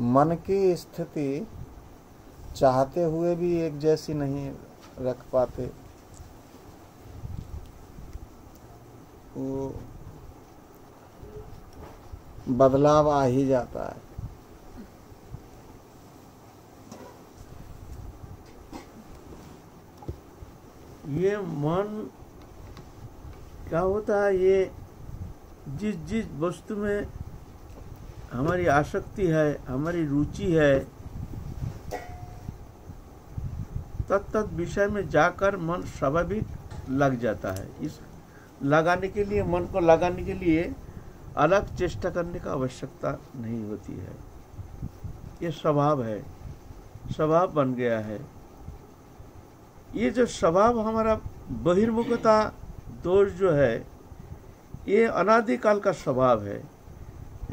मन की स्थिति चाहते हुए भी एक जैसी नहीं रख पाते। वो बदलाव आ ही जाता है। ये मन क्या होता है? ये जिस जिस वस्तु में हमारी आसक्ति है, हमारी रुचि है। तत्त विषय में जाकर मन स्वाभाविक लग जाता है। इस लगाने के लिए, मन को लगाने के लिए अलग चेष्टा करने का आवश्यकता नहीं होती है। ये स्वभाव है। स्वभाव बन गया है। ये जो स्वभाव हमारा बहिर्मुखता, दोष जो है, ये अनादिकाल का स्वभाव है।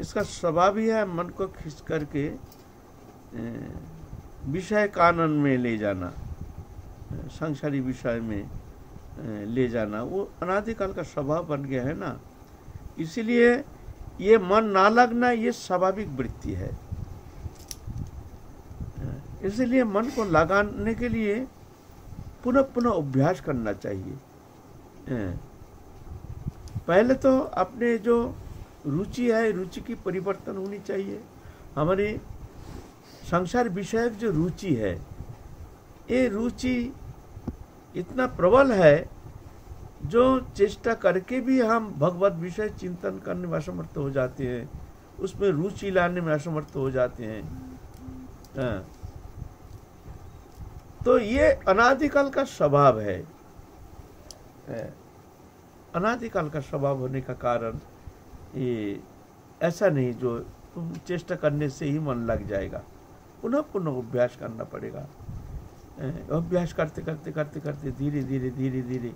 इसका स्वभाव ही है, मन को खींच करके विषय कानन में ले जाना, संसारी विषय में ले जाना, वो अनादिकाल का स्वभाव बन गया है ना। इसीलिए ये मन ना लगना, ये स्वाभाविक वृत्ति है। इसलिए मन को लगाने के लिए पुनः पुनः अभ्यास करना चाहिए। पहले तो अपने जो रुचि है, रुचि की परिवर्तन होनी चाहिए। हमारे संसार विषयक जो रुचि है, ये रुचि इतना प्रबल है, जो चेष्टा करके भी हम भगवत विषय चिंतन करने में असमर्थ हो जाते हैं, उसमें रुचि लाने में असमर्थ हो जाते हैं। हाँ। तो ये अनादिकाल का स्वभाव है। अनादिकाल का स्वभाव होने का कारण ये ऐसा नहीं जो तुम चेष्टा करने से ही मन लग जाएगा। पुनः पुनः अभ्यास करना पड़ेगा। अभ्यास करते करते करते करते धीरे धीरे धीरे धीरे।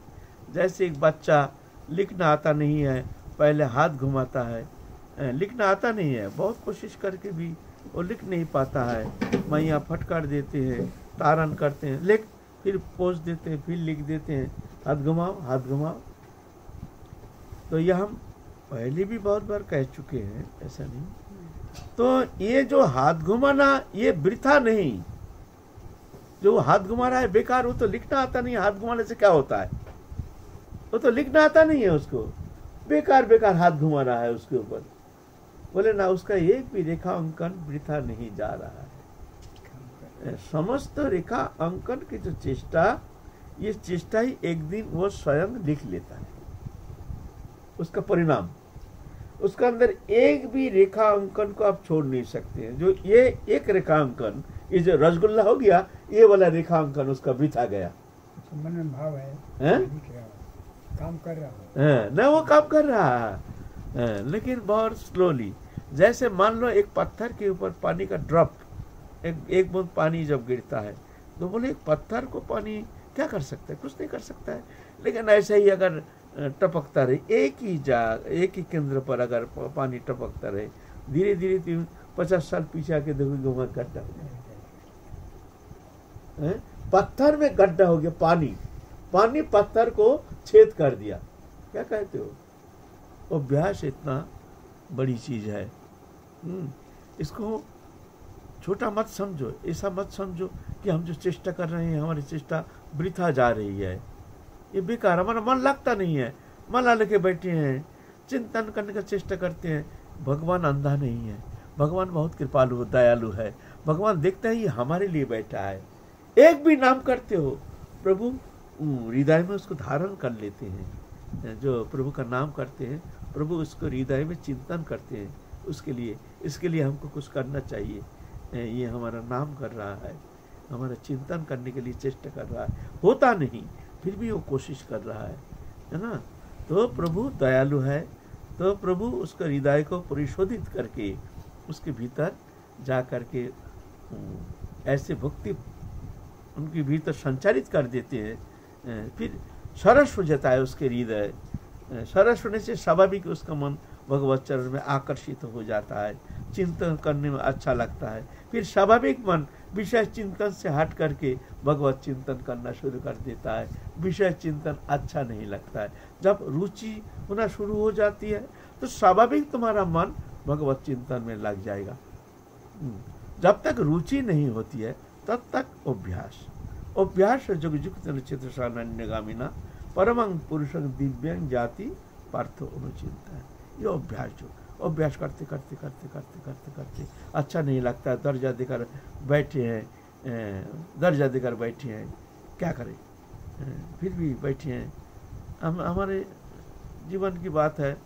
जैसे एक बच्चा लिखना आता नहीं है, पहले हाथ घुमाता है। लिखना आता नहीं है, बहुत कोशिश करके भी वो लिख नहीं पाता है। मैया फटकार देते हैं, तारण करते हैं, लिख फिर पोज देते हैं, फिर लिख देते हैं। हाथ घुमाओ हाथ घुमाओ। तो यह हम पहले भी बहुत बार कह चुके हैं ऐसा नहीं। तो ये जो हाथ घुमाना ये वृथा नहीं। जो हाथ घुमा रहा है बेकार वो तो लिखना आता नहीं हाथ घुमाने से क्या होता है? वो तो लिखना आता नहीं है उसको। बेकार बेकार हाथ घुमा रहा है उसके ऊपर। बोले ना उसका एक भी रेखा अंकन वृथा नहीं जा रहा है। समस्त रेखा अंकन की जो चेष्टा ये चेष्टा ही एक दिन वो स्वयं लिख लेता है। उसका परिणाम। उसका अंदर एक भी रेखा अंकन को आप छोड़ नहीं सकते हैं। जो ये एक रेखा अंकन ये जो रसगुल्ला हो गया ये वाला रेखांकन उसका वृथा गया। भाव है, है? काम कर रहा है। न वो काम कर रहा है। लेकिन बहुत स्लोली जैसे मान लो एक पत्थर के ऊपर पानी का ड्रॉप एक एक बूंद पानी जब गिरता है तो बोले एक पत्थर को पानी क्या कर सकता है? कुछ नहीं कर सकता है। लेकिन ऐसे ही अगर टपकता रहे एक ही जा एक ही केंद्र पर अगर पानी टपकता रहे धीरे धीरे तीन पचास साल पीछे आके देखोगे वहाँ गड्ढा हो है? पत्थर में गड्ढा हो गया पानी। पानी पत्थर को छेद कर दिया। क्या कहते हो? अभ्यास इतना बड़ी चीज़ है। हम्म, इसको छोटा मत समझो। ऐसा मत समझो कि हम जो चेष्टा कर रहे हैं हमारी चेष्टा वृथा जा रही है। ये बेकार हमारा मन लगता नहीं है। मन ला लेके बैठे हैं, चिंतन करने का चेष्टा करते हैं। भगवान अंधा नहीं है। भगवान बहुत कृपालु दयालु है। भगवान देखते हैं ये हमारे लिए बैठा है। एक भी नाम करते हो, प्रभु हृदय में उसको धारण कर लेते हैं। जो प्रभु का नाम करते हैं, प्रभु उसको हृदय में चिंतन करते हैं। उसके लिए, इसके लिए हमको कुछ करना चाहिए। ये हमारा नाम कर रहा है। हमारा चिंतन करने के लिए चेष्टा कर रहा है। होता नहीं, फिर भी वो कोशिश कर रहा है है ना? तो प्रभु दयालु है तो प्रभु उसका हृदय को परिशोधित करके उसके भीतर जा करके ऐसे भक्ति उनके भीतर संचारित कर देते हैं। फिर सरस हो जाता है उसके हृदय। सरस होने से स्वाभाविक उसका मन भगवत चरण में आकर्षित हो जाता है। चिंतन करने में अच्छा लगता है। फिर स्वाभाविक मन विषय चिंतन से हट करके भगवत चिंतन करना शुरू कर देता है। विषय चिंतन अच्छा नहीं लगता है। जब रुचि होना शुरू हो जाती है तो स्वाभाविक तुम्हारा मन भगवत चिंतन में लग जाएगा। हम्म। जब तक रुचि नहीं होती है, तब तक अभ्यास। अभ्यास जुग जुग चित्र सान्यगामिना परमंग पुरुषं दिव्यांग जाति पार्थ अनुचिंता है। ये अभ्यास जो अभ्यास करते करते करते करते करते करते। अच्छा नहीं लगता, दर्जा देकर बैठे हैं दर्जा देकर बैठे हैं, क्या करें? फिर भी बैठे हैं। हम, हमारे जीवन की बात है,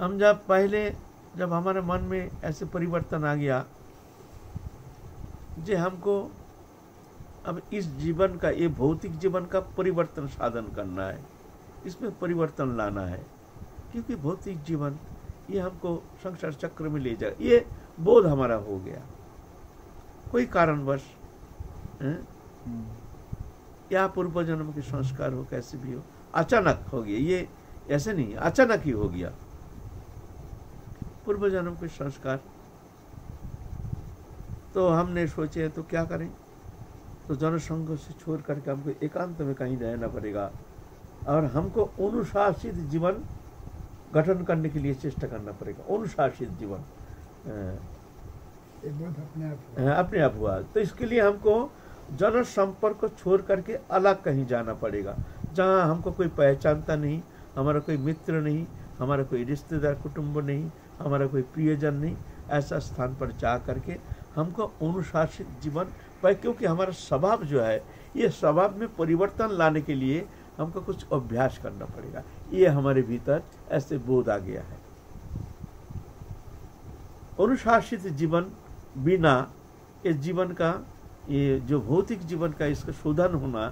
हम जब पहले, जब हमारे मन में ऐसे परिवर्तन आ गया, जे हमको अब इस जीवन का, ये भौतिक जीवन का परिवर्तन साधन करना है। इसमें परिवर्तन लाना है। क्योंकि भौतिक जीवन ये हमको संसार चक्र में ले जाए ये बोध हमारा हो गया। कोई कारणवश हैं? या पूर्व जन्म के संस्कार हो कैसे भी हो अचानक हो गया। ये ऐसे नहीं अचानक ही हो गया। पूर्व जन्म के संस्कार। तो हमने सोचे तो क्या करें? तो जनसंघ से छोड़ करके हमको एकांत में कहीं रहना पड़ेगा। और हमको अनुशासित जीवन गठन करने के लिए चेष्टा करना पड़ेगा। अनुशासित जीवन अपने आप हुआ। तो इसके लिए हमको जन संपर्क को छोड़ करके अलग कहीं जाना पड़ेगा, जहाँ हमको कोई पहचानता नहीं, हमारा कोई मित्र नहीं, हमारा कोई रिश्तेदार, कुटुंब नहीं, हमारा कोई प्रियजन नहीं, ऐसा स्थान पर जा करके हमको अनुशासित जीवन। पर क्योंकि हमारा स्वभाव जो है, ये स्वभाव में परिवर्तन लाने के लिए हमको कुछ अभ्यास करना पड़ेगा। ये हमारे भीतर ऐसे बोध आ गया है। अनुशासित जीवन बिना ये जीवन का, ये जो भौतिक जीवन का इसका शोधन होना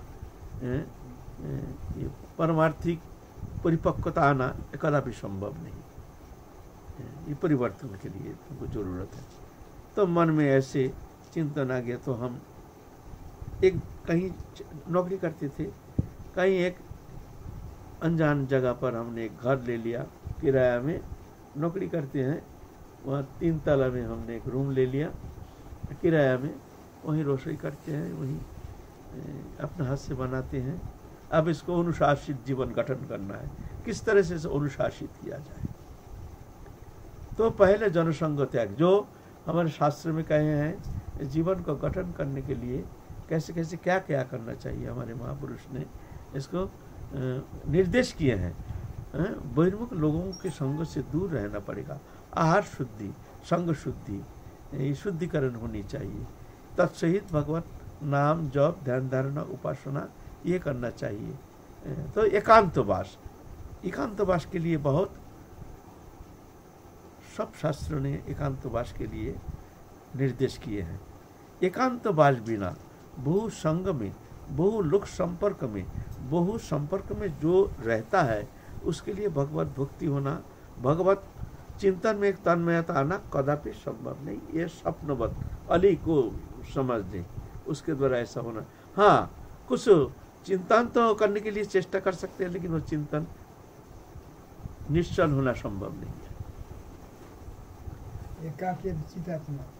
ये परमार्थिक परिपक्वता आना कदापि संभव नहीं। ये परिवर्तन के लिए हमको ज़रूरत है। तो मन में ऐसे चिंतन आ गया तो हम एक कहीं नौकरी करते थे कहीं एक अनजान जगह पर हमने एक घर ले लिया, किराया में नौकरी करते हैं, वहाँ तीन तला में हमने एक रूम ले लिया, किराया में, वहीं रसोई करते हैं, वहीं अपने हाथ से बनाते हैं। अब इसको अनुशासित जीवन गठन करना है। किस तरह से इसे अनुशासित किया जाए? तो पहले जनसंघ त्याग, जो हमारे शास्त्र में कहे हैं, जीवन को गठन करने के लिए कैसे कैसे क्या क्या करना चाहिए हमारे महापुरुष ने इसको निर्देश किए हैं। बहिर्मुख लोगों के संग से दूर रहना पड़ेगा। आहार शुद्धि, संग शुद्धि शुद्धिकरण होनी चाहिए। तत्सहित भगवत नाम जप, ध्यान धारणा, उपासना, ये करना चाहिए। तो एकांतवास एकांतवास के लिए बहुत सब शास्त्रों ने एकांतवास के लिए निर्देश किए हैं। एकांतवास बिना बहु संग में बहु लोक संपर्क में बहु संपर्क में जो रहता है उसके लिए भगवत भक्ति होना भगवत चिंतन में एक तन्मयता आना कदापि संभव नहीं। ये स्वप्नवत अली को समझ दें उसके द्वारा ऐसा होना। हाँ कुछ चिंतन तो करने के लिए चेष्टा कर सकते हैं लेकिन वो चिंतन निश्चल होना संभव नहीं है।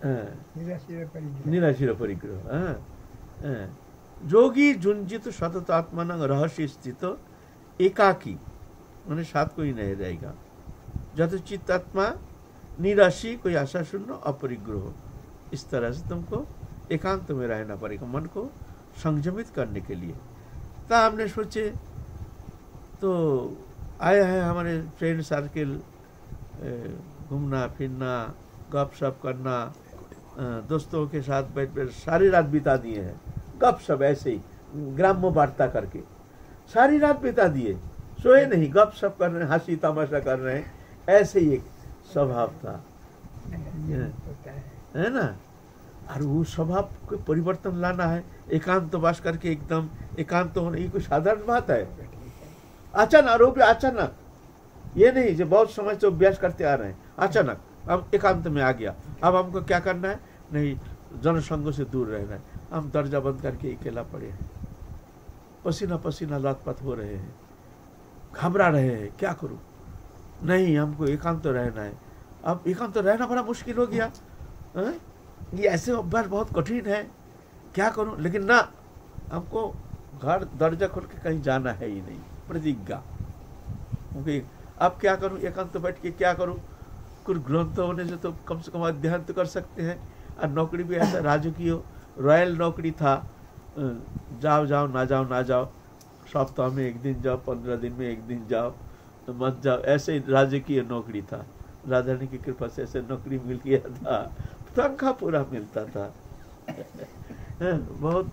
हाँ। निराशीर परिग्रह। जोगी जुंजित सततात्मन रहस्य स्थित एकाकी। मैंने साथ कोई नहीं रहेगा। जत चित्तात्मा, निराशी, कोई आशा शून्य, अपरिग्रह। इस तरह से तुमको एकांत में रहना पड़ेगा मन को संयमित करने के लिए। तो हमने सोचे तो आया है हमारे फ्रेंड सर्किल घूमना, फिरना गप सप करना दोस्तों के साथ बैठ बैठ सारी रात बिता दिए हैं। गप सप ऐसे ही ग्राम्य वार्ता करके। सारी रात बिता दिए। सोए नहीं गप सप कर रहे हैं हँसी तमाशा कर रहे हैं। ऐसे ही एक स्वभाव था। है। है। ना? और वो स्वभाव को परिवर्तन लाना है? एकांत वास करके एकदम एकांत तो होना ये कोई साधारण बात है? अचानक भी अचानक। ये नहीं जो बहुत समय से अभ्यास करते आ रहे हैं। अचानक अब एकांत में आ गया। अब हमको क्या करना है? नहीं जनसंघ से दूर रहना है। हम दर्जा बंद करके अकेला पड़े हैं। पसीना पसीना लथपथ हो रहे हैं। घबरा रहे हैं, क्या करूँ? नहीं, हमको एकांत तो रहना है। अब एकांत तो रहना बड़ा मुश्किल हो गया। हैं? ये ऐसे अभ्यास बहुत कठिन है। क्या करूँ? लेकिन ना, हमको घर दर्जा खोल के कहीं जाना है ही नहीं। प्रतिज्ञा। क्योंकि अब क्या करूँ? एकांत तो बैठ के क्या करूँ? कुछ ग्रंथ होने से तो कम से कम अध्ययन तो कर सकते हैं। और नौकरी भी ऐसा राजकीय रॉयल नौकरी था। जाओ जाओ, ना जाओ ना जाओ। सप्ताह में एक दिन जाओ, पंद्रह दिन में एक दिन जाओ। तो मत जाओ। ऐसे राजकीय नौकरी था। राधा रानी की कृपा से ऐसे नौकरी मिल गया था। तनख्वाह पूरा मिलता था। बहुत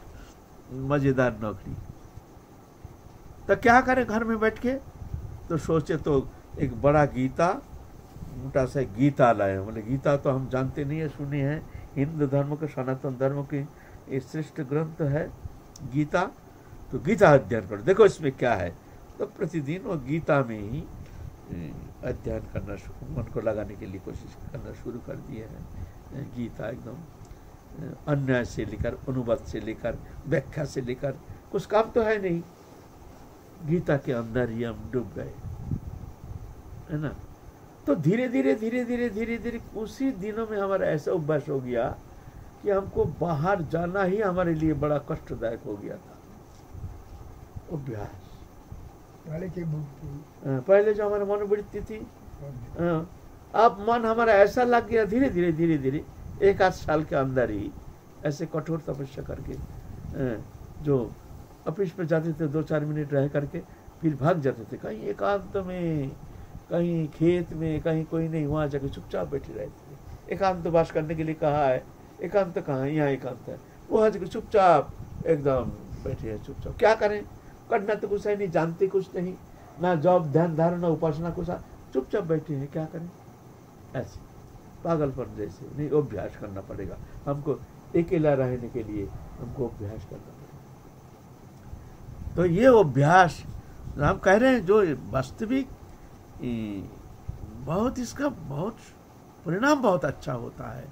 मज़ेदार नौकरी। तो क्या करें घर में बैठ के? तो सोचे तो एक बड़ा गीता, मोटा सा गीता लाए बोले, गीता तो हम जानते नहीं है, सुने हैं। हिंदू धर्म के, सनातन धर्म के श्रेष्ठ ग्रंथ है गीता। तो गीता अध्ययन करो। देखो इसमें क्या है। तो प्रतिदिन वो गीता में ही अध्ययन करना मन को लगाने के लिए कोशिश करना शुरू कर दिए हैं। गीता एकदम अन्याय से लेकर, अनुवाद से लेकर, व्याख्या से लेकर, कुछ काम तो है नहीं। गीता के अंदर ही हम डूब गए। है ना? तो धीरे धीरे धीरे धीरे धीरे धीरे उसी दिनों में हमारा ऐसा अभ्यास हो गया कि हमको बाहर जाना ही हमारे लिए बड़ा कष्टदायक हो गया था। अभ्यास पहले की बुक पहले जो हमारा मनोवृत्ति थी। अब मन हमारा ऐसा लग गया धीरे धीरे धीरे धीरे। एक आध साल के अंदर ही ऐसे कठोर तपस्या करके जो ऑफ़िस में जाते थे दो चार मिनट रह करके फिर भाग जाते थे। कहीं एकांत में कहीं खेत में, कहीं कोई नहीं, वहाँ जाके चुपचाप बैठे रहते थे एकांत वास करने के लिए कहा है। एकांत कहाँ है? यहाँ एकांत है। वहाँ जाके चुपचाप, एकदम बैठे हैं, चुपचाप। क्या करें? करना तो कुछ है नहीं, जानते कुछ नहीं। ना जॉब, ध्यान धारणा, उपासना कुछ चुपचाप बैठे हैं, क्या करें? ऐसे। पागलपन जैसे। नहीं, अभ्यास करना पड़ेगा। हमको अकेला रहने के लिए हमको अभ्यास करना पड़ेगा। तो ये अभ्यास, हम कह रहे हैं जो वास्तविक बहुत इसका बहुत परिणाम बहुत अच्छा होता है।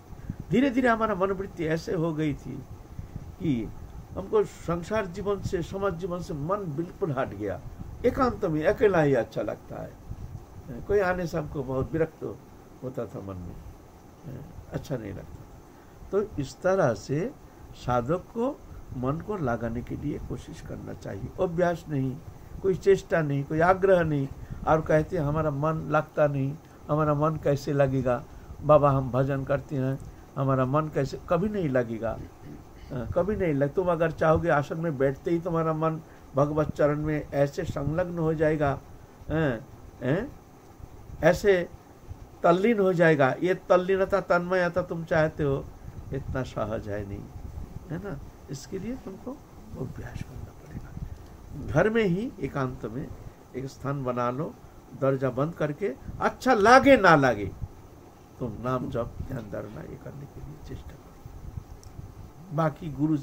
धीरे धीरे हमारा मनोवृत्ति ऐसे हो गई थी कि हमको संसार जीवन से, समाज जीवन से मन बिल्कुल हट गया। एकांत में अकेला ही अच्छा लगता है। कोई आने से हमको बहुत विरक्त होता था मन में। अच्छा नहीं लगता तो इस तरह से साधक को मन को लगाने के लिए कोशिश करना चाहिए। अभ्यास नहीं। कोई चेष्टा नहीं कोई आग्रह नहीं और कहते हैं हमारा मन लगता नहीं हमारा मन कैसे लगेगा? बाबा हम भजन करते हैं हमारा मन कैसे कभी नहीं लगेगा। हाँ, कभी नहीं लग तुम अगर चाहोगे आसन में बैठते ही तुम्हारा मन भगवत चरण में ऐसे संलग्न हो जाएगा हैं, हैं? ऐसे तल्लीन हो जाएगा। ये तल्लीनता तन्मयता तुम चाहते हो इतना सहज है नहीं है ना? इसके लिए तुमको अभ्यास करना घर में ही एकांत में एक स्थान बना लो दर्जा बंद करके अच्छा लागे ना लागे, तुम नाम जप, ध्यान धारणा ये करने के लिए चेष्टा करो। बाकी गुरु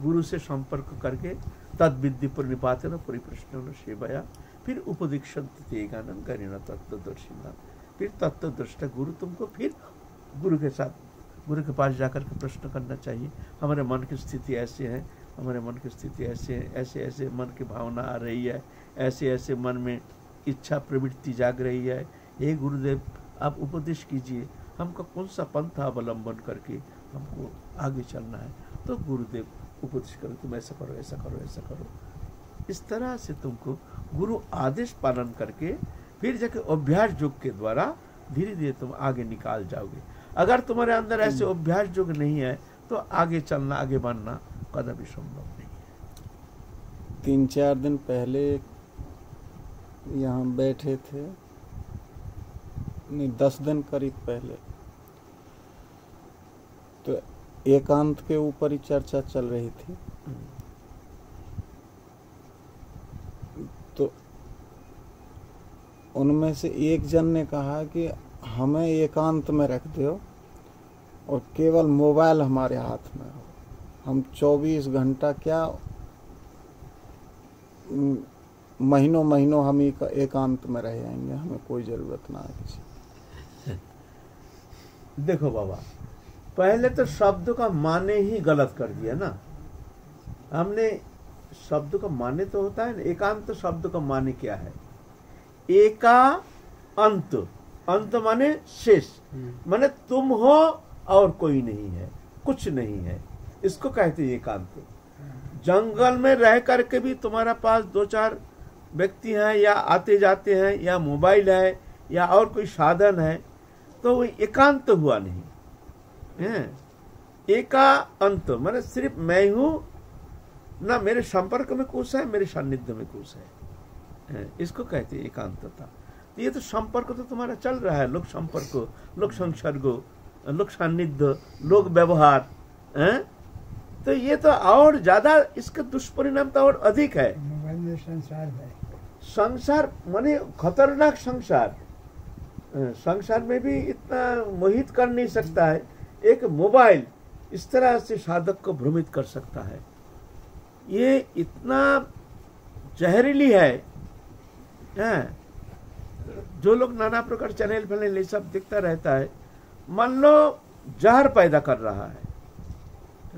गुरु से संपर्क करके तद विद्धि पर निपातन, परिप्रश्न सेवया, फिर उपदीक्षण तेगानन गरिना तत्वदर्शिना फिर तत्वदृष्टा गुरु तुमको फिर गुरु के साथ, गुरु के पास जाकर के प्रश्न करना चाहिए। हमारे मन की स्थिति ऐसी है हमारे मन की स्थिति ऐसे ऐसे ऐसे मन की भावना आ रही है ऐसे ऐसे मन में इच्छा प्रवृत्ति जाग रही है। हे गुरुदेव आप उपदेश कीजिए हमको कौन सा पंथा अवलंबन करके हमको आगे चलना है? तो गुरुदेव उपदेश करो तुम ऐसा करो ऐसा करो ऐसा करो। इस तरह से तुमको गुरु आदेश पालन करके फिर जाके अभ्यास योग के द्वारा धीरे धीरे तुम आगे निकाल जाओगे। अगर तुम्हारे अंदर ऐसे अभ्यास योग नहीं है तो आगे चलना आगे बढ़ना कदापि संभव नहीं है। तीन चार दिन पहले यहाँ बैठे थे, नहीं, दस दिन करीब पहले। तो एकांत के ऊपर ही चर्चा चल रही थी। तो उनमें से एक जन ने कहा कि हमें एकांत में रख दो और केवल मोबाइल हमारे हाथ में हो। हम 24 घंटा क्या महीनों महीनों हम एक, एकांत में रह जाएँगे हमें कोई ज़रूरत ना है किसी देखो बाबा पहले तो शब्द का माने ही गलत कर दिया ना। हमने शब्द का माने तो होता है ना एकांत शब्द का माने क्या है? एका अंत अंत माने शेष। माने तुम हो और कोई नहीं है कुछ नहीं है। इसको कहते हैं एकांत जंगल में रह करके भी तुम्हारा पास दो चार व्यक्ति हैं, या आते जाते हैं, या मोबाइल है, या और कोई साधन है तो वो एकांत हुआ नहीं। हैं? एका अंत माने सिर्फ़ मैं हूँ ना मेरे संपर्क में कुछ है, मेरे सान्निध्य में कुछ है। इसको कहते हैं एकांतता। तो ये तो संपर्क तो तुम्हारा चल रहा है, लोक संपर्क, लोक संसर्ग, लोक सान्निध्य, लोक व्यवहार? तो ये तो और ज़्यादा इसका दुष्परिणाम तो और अधिक है। मोबाइल में संसार है। संसार माने खतरनाक संसार। संसार में भी इतना मोहित कर नहीं सकता है। एक मोबाइल इस तरह से साधक को भ्रमित कर सकता है। ये इतना जहरीली है। हैं? जो लोग नाना प्रकार चैनल फैनल ये सब दिखता रहता है मान लो जहर पैदा कर रहा है।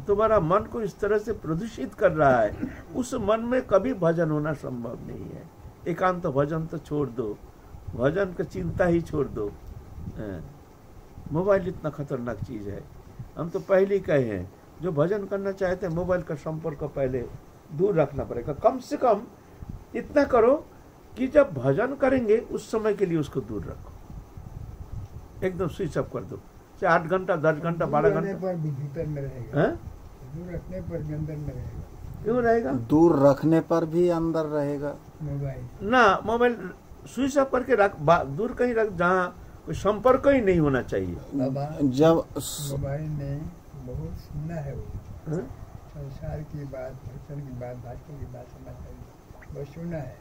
तुम्हारा मन को इस तरह से प्रदूषित कर रहा है, उस मन में कभी भजन होना संभव नहीं है। एकांत तो भजन तो छोड़ दो, भजन का चिंता ही छोड़ दो। हाँ। मोबाइल इतना खतरनाक चीज़ है। हम तो पहले ही कहे हैं, जो भजन करना चाहते हैं, मोबाइल का संपर्क पहले दूर रखना पड़ेगा। कम से कम इतना करो कि जब भजन करेंगे, उस समय के लिए उसको दूर रखो। एकदम स्विच ऑफ़ कर दो। चाहे आठ घंटा दस घंटा बारह घंटा। पर भी भीतर में रहेगा। दूर रखने पर भी अंदर में रहेगा। क्यों रहेगा? दूर रखने पर भी अंदर रहेगा। मोबाइल। ना मोबाइल स्विच ऑफ़ करके रख दूर कहीं रख जहाँ कोई संपर्क ही नहीं होना चाहिए। बाबा जब मोबाइल ने बहुत सुना है वो। संसार की बात भक्तन की बात भाषण की बात की बहुत सुना है।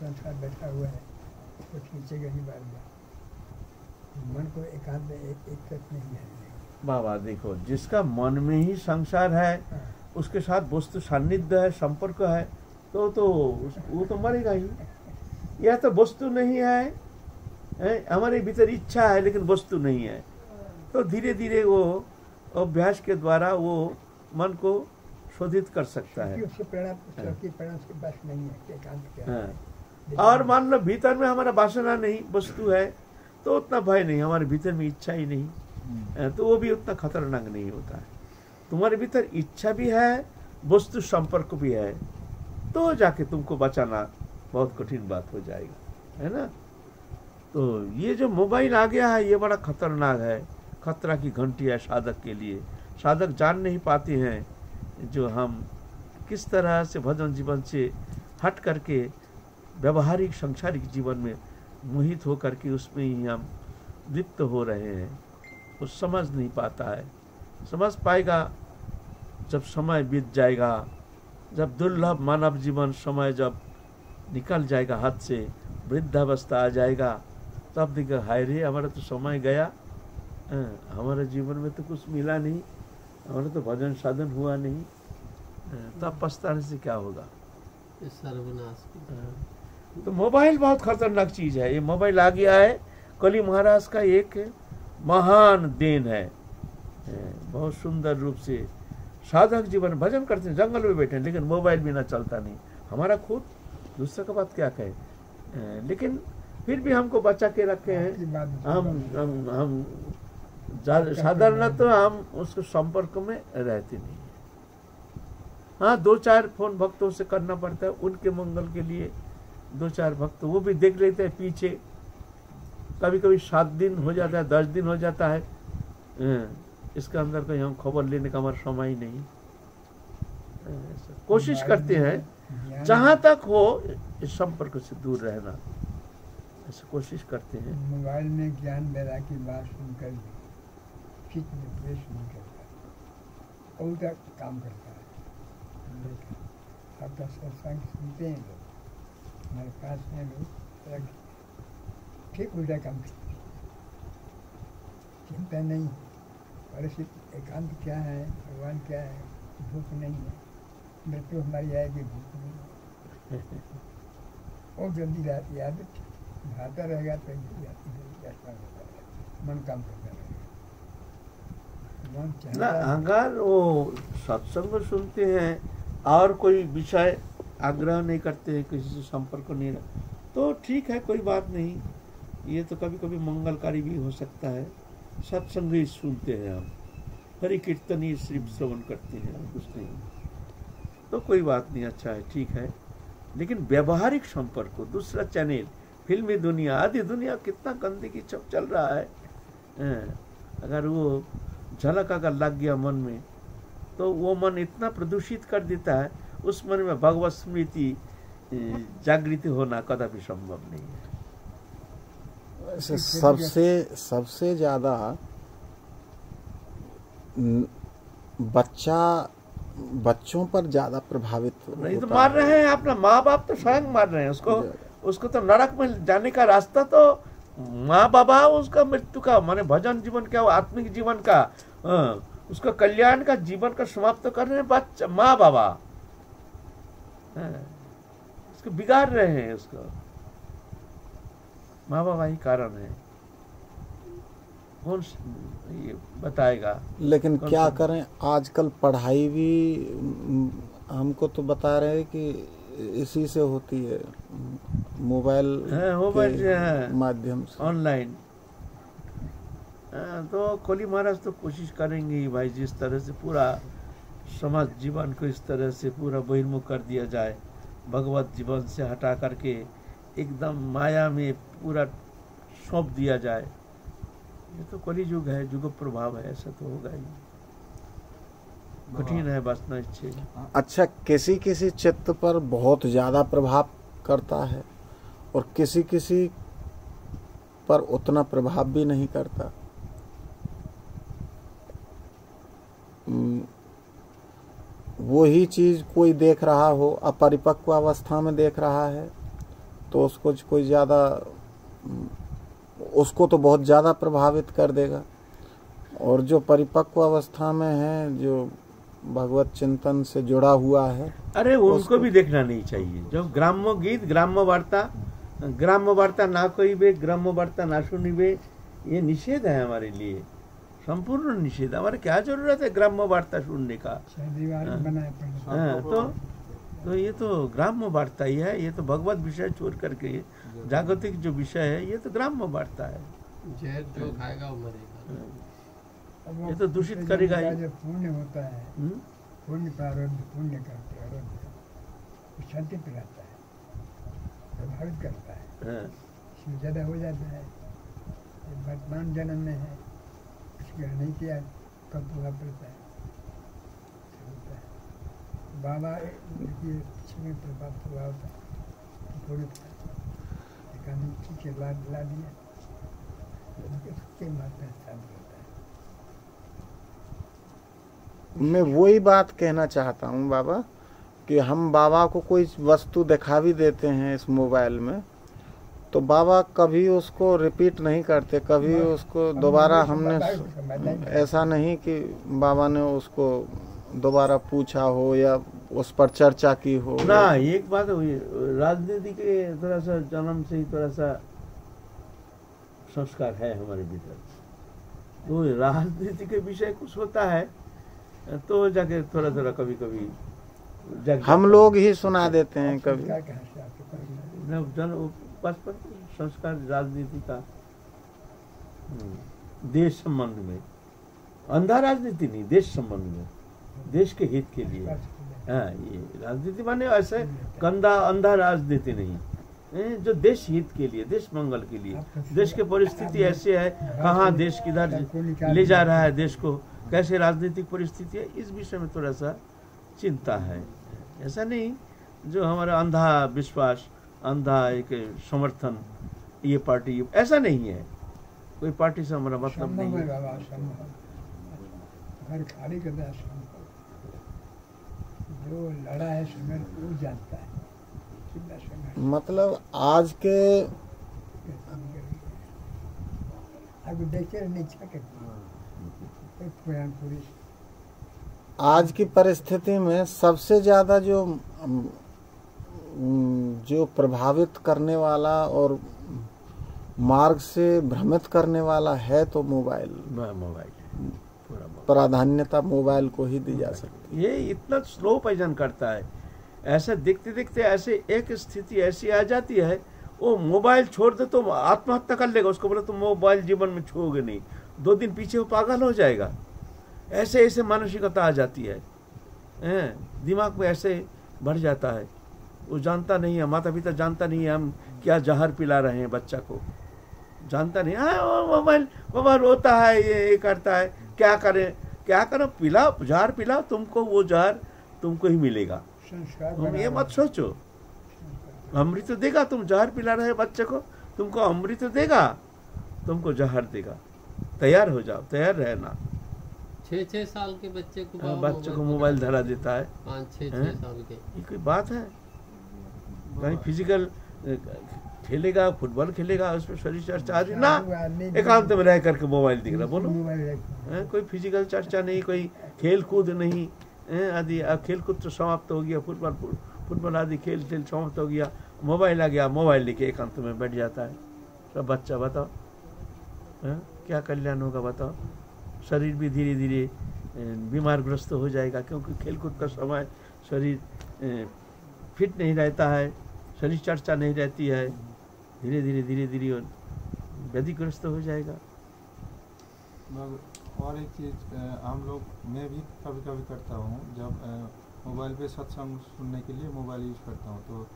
संसार बैठा हुआ है। खींचेगा ही बार बार मन को एकांत में एक एक तक नहीं है। बाबा देखो जिसका मन में ही संसार है हाँ, उसके साथ वस्तु सान्निध्य है संपर्क है तो तो वो तो मरेगा ही। यह तो वस्तु नहीं है हैं? हमारे भीतर इच्छा है लेकिन वस्तु नहीं है। तो धीरे धीरे वो अभ्यास के द्वारा वो मन को शोधित कर सकता है। है। हाँ। और मान लो भीतर में हमारा वासना नहीं वस्तु है तो उतना भय नहीं हमारे भीतर में इच्छा ही नहीं। तो वो भी उतना खतरनाक नहीं होता है। तुम्हारे भीतर इच्छा भी है वस्तु संपर्क भी है तो जाके तुमको बचाना बहुत कठिन बात हो जाएगा है ना? तो ये जो मोबाइल आ गया है ये बड़ा खतरनाक है। खतरा की घंटी है साधक के लिए। साधक जान नहीं पाते हैं जो हम किस तरह से भजन जीवन से हट करके व्यवहारिक सांसारिक जीवन में मोहित होकर के उसमें ही हम लिप्त हो रहे हैं। वो समझ नहीं पाता है। समझ पाएगा जब समय बीत जाएगा जब दुर्लभ मानव जीवन समय जब निकल जाएगा हाथ से वृद्धावस्था आ जाएगा तब देखा हाय रे हमारा तो समय गया। हमारे जीवन में तो कुछ मिला नहीं। हमारा तो भजन साधन हुआ नहीं। तब पछताने से क्या होगा? सर्वनाश तो मोबाइल बहुत खतरनाक चीज़ है। ये मोबाइल आ गया है। कली महाराज का एक महान देन है। बहुत सुंदर रूप से साधक जीवन भजन करते हैं जंगल में बैठे हैं लेकिन मोबाइल बिना चलता नहीं। हमारा खुद दूसरे का बात क्या कहे? लेकिन फिर भी हमको बचा के रखे हैं। हम हम हम साधारण तो हम उसके संपर्क में रहते नहीं हैं। हाँ दो चार फ़ोन भक्तों से करना पड़ता है उनके मंगल के लिए दो चार भक्त वो भी देख लेते हैं पीछे। कभी कभी सात दिन हो जाता है दस दिन हो जाता है। हाँ, इसके अंदर कहीं हम खबर लेने का हमारा समय ही नहीं। कोशिश करते हैं जहाँ तक हो इस संपर्क से दूर रहना। ऐसे कोशिश करते हैं। मोबाइल में ज्ञान मेरा की बात सुनकर भी चित्त में द्वेष नहीं करता। उल्टा काम करता है। देखा आपका सत्संग सुनते हैं लोग। में लोग तरह ठीक उल्टा काम करते चिंता नहीं। और सिर्फ़ एकांत क्या है? भगवान क्या है? भूख नहीं है। मृत्यु हमारी आएगी भूख नहीं है। और जल्दी याद याद भाता रहेगा तो जल्दी आती जल्दी आत्मा होता रहेगा मन काम करता रहेगा। है। अगर वो सत्संग सुनते हैं। और कोई विषय आग्रह नहीं करते हैं, किसी से संपर्क नहीं रख तो ठीक है, कोई बात नहीं। ये तो कभी कभी मंगलकारी भी हो सकता है। सत्संग ही सुनते हैं हम। हरि कीर्तन ही सिर्फ़ श्रवण करते हैं, और कुछ नहीं। तो कोई बात नहीं अच्छा है, ठीक है। लेकिन व्यवहारिक संपर्क दूसरा चैनल, फिल्मी दुनिया आदि दुनिया कितना गंदगी सब चल रहा है, अगर वो झलक अगर लग गया मन में तो वो मन इतना प्रदूषित कर देता है उस मन में भगवत स्मृति जागृति होना कदापि संभव नहीं है। सबसे सबसे ज़्यादा बच्चा बच्चों पर ज़्यादा प्रभावित नहीं तो मार रहे हैं अपना माँ बाप तो स्वयं मार रहे हैं उसको। उसको तो नरक में जाने का रास्ता तो माँ बाबा उसका मृत्यु का माने भजन जीवन का आत्मिक जीवन का हाँ, उसका कल्याण का जीवन का समाप्त कर रहे हैं बच्चा माँ बाबा उसको बिगाड़ रहे हैं उसको। माँ बाबा ही कारण है। कौन ये बताएगा? लेकिन क्या करें? आजकल पढ़ाई भी हमको तो बता रहे हैं कि इसी से होती है। मोबाइल हाँ, मोबाइल हाँ। माध्यम से। ऑनलाइन। हाँ, तो कोली महाराज तो कोशिश करेंगे भाई जिस तरह से पूरा समाज जीवन को इस तरह से पूरा बहिर्मुख कर दिया जाए। भगवत जीवन से हटा करके एकदम माया में पूरा सौंप दिया जाए। ये तो कली युग है, युग प्रभाव है, ऐसा तो होगा ही। कठिन है बचना इच्छे। अच्छा किसी किसी चित्त पर बहुत ज़्यादा प्रभाव करता है और किसी किसी पर उतना प्रभाव भी नहीं करता। हम्म, वही चीज़ कोई देख रहा हो अपरिपक्व अवस्था में देख रहा है तो उसको कोई ज़्यादा उसको तो बहुत ज़्यादा प्रभावित कर देगा। और जो परिपक्व अवस्था में है जो भगवत चिंतन से जुड़ा हुआ है अरे उनको उसको- भी देखना नहीं चाहिए। जो ग्राम्य गीत ग्राम्य वार्ता ग्राम्य वार्ता ना कोई बे ग्राम्य वार्ता ना सुनिबे ये निषेध है हमारे लिए। संपूर्ण निषेध। हमारे क्या ज़रूरत है ग्राम्य वार्ता सुनने का? हाँ। हाँ, तो तो ये तो ग्राम्य वार्ता ही है ये तो भगवत विषय छोड़ करके जागतिक जो विषय है ये तो ग्राम्य वार्ता है जो खाएगा वो मरेगा। ये तो दूषित करेगा पुण्य होता है। हम्म? पुण्य प्रारब्ध पुण्य करते शांति पिलाता है। प्रभावित करता है। हाँ, ज़्यादा हो जाता है। वर्तमान जन्म में है। नहीं किया कब प्रभाव पड़ता है होता है बाबा देखिए इसमें प्रभाव प्रभाव था थोड़ी एक आदमी ठीक है ला ला दिया उसके मात्रा शांत होता है मैं वही बात कहना चाहता हूँ बाबा, कि हम बाबा को कोई वस्तु दिखा भी देते हैं इस मोबाइल में तो बाबा कभी उसको रिपीट नहीं करते कभी उसको दोबारा हमने ऐसा नहीं कि बाबा ने उसको दोबारा पूछा हो या उस पर चर्चा की हो। ना एक बात हुई राजनीति के थोड़ा सा जन्म से ही थोड़ा सा संस्कार है हमारे भीतर। तो राजनीति के विषय कुछ होता है तो जाके थोड़ा थोड़ा कभी कभी हम लोग ही सुना देते हैं कभी। जन बचपन संस्कार राजनीति का हम्म, देश संबंध में। अंधा राजनीति नहीं देश संबंध में। देश के हित के लिए। हाँ ये राजनीति माने ऐसे गंदा अंधा राजनीति नहीं। जो देश हित के लिए देश मंगल के लिए। देश की परिस्थिति ऐसी है कहाँ देश किधर ले जा रहा है देश को कैसे राजनीतिक परिस्थिति है इस विषय में थोड़ा सा चिंता है। ऐसा नहीं जो हमारा अंधा विश्वास अंधा एक समर्थन ये पार्टी ऐसा नहीं है। कोई पार्टी से हमारा मतलब नहीं है। है खाली जो लड़ा है संघर्ष वो जानता है। मतलब आज के पुरान पुरुष। आज की परिस्थिति में सबसे ज़्यादा जो जो प्रभावित करने वाला और मार्ग से भ्रमित करने वाला है तो मोबाइल। मोबाइल। पूरा प्राधान्यता मोबाइल को ही दी जा सकती है। ये इतना स्लो पैजन करता है। ऐसे दिखते दिखते ऐसे एक स्थिति ऐसी आ जाती है वो मोबाइल छोड़ दे तो आत्महत्या कर लेगा। उसको बोले तुम मोबाइल जीवन में छोड़ोगे नहीं। दो दिन पीछे वो पागल हो जाएगा। ऐसे ऐसे मानसिकता आ जाती है। हैं, दिमाग में ऐसे बढ़ जाता है। वो जानता नहीं है माता पिता जानता नहीं है हम क्या जहर पिला रहे हैं बच्चा को। जानता नहीं हाँ वो मोबाइल मोबाइल रोता है ये ये करता है। क्या करे क्या करो पिलाओ जार पिलाओ तुमको वो जहर तुमको ही मिलेगा। तुम ये मत सोचो। अमृत तो देगा तुम जहर पिला रहे बच्चे को तुमको अमृत तो देगा तुमको जहर देगा। तैयार हो जाओ तैयार रहना। छः छः साल के बच्चे को हाँ, बच्चे को मोबाइल धरा देता है। पाँच छः साल के। ये कोई बात है? कहीं फ़िज़िकल खेलेगा फुटबॉल खेलेगा उसमें शरीर चर्चा आदि ना एकांत में रह करके मोबाइल दिख रहा बोलो। हैं, कोई फ़िज़िकल चर्चा नहीं कोई खेल कूद नहीं आदि। अब खेल कूद तो समाप्त हो गया फुटबॉल फुटबॉल आदि खेल खेल समाप्त हो गया मोबाइल आ गया मोबाइल लेके एकांत में बैठ जाता है। सब बच्चा बताओ हैं, क्या कल्याण होगा बताओ? शरीर भी धीरे धीरे बीमार ग्रस्त हो जाएगा क्योंकि खेल कूद का समय शरीर फिट नहीं रहता है। शरीर चर्चा नहीं रहती है। धीरे धीरे धीरे धीरे वो व्याधिग्रस्त हो जाएगा। और एक चीज़ हम लोग मैं भी कभी कभी करता हूँ जब मोबाइल पे सत्संग सुनने के लिए मोबाइल यूज़ करता हूँ तो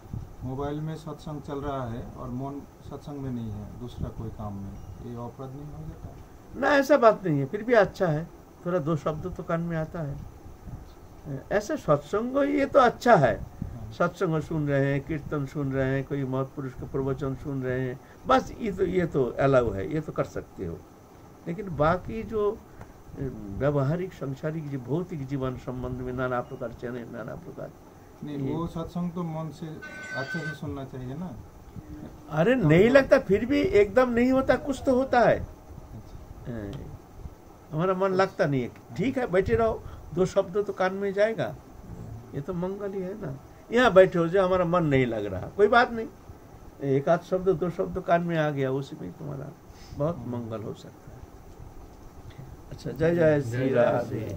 मोबाइल में सत्संग चल रहा है और मन सत्संग में नहीं है दूसरा कोई काम में। ये अपराध नहीं हो जाता? ना ऐसा बात नहीं है फिर भी अच्छा है। थोड़ा दो शब्द तो कान में आता है। ऐसे सत्संग ये तो अच्छा हाँ। सत्संग सुन रहे हैं कीर्तन सुन रहे हैं कोई महत्पुरुष का प्रवचन सुन रहे हैं। बस ये तो ये तो अलाउ है ये तो कर सकते हो। लेकिन बाकी जो व्यावहारिक संसारिक जो भौतिक जीवन संबंध में नाना प्रकार चैनल नाना प्रकार नहीं वो सत्संग तो मन से अच्छे से सुनना चाहिए ना। अरे तो नहीं लगता फिर भी एकदम नहीं होता कुछ तो होता है। अच्छा। हमारा मन लगता नहीं है। ठीक है बैठे रहो दो शब्द तो कान में जाएगा। ये तो मंगल ही है ना। यहाँ बैठे हो जो हमारा मन नहीं लग रहा। कोई बात नहीं। एक आध शब्द दो शब्द कान में आ गया उसी में तुम्हारा बहुत मंगल हो सकता है। अच्छा जय जय श्री राधे।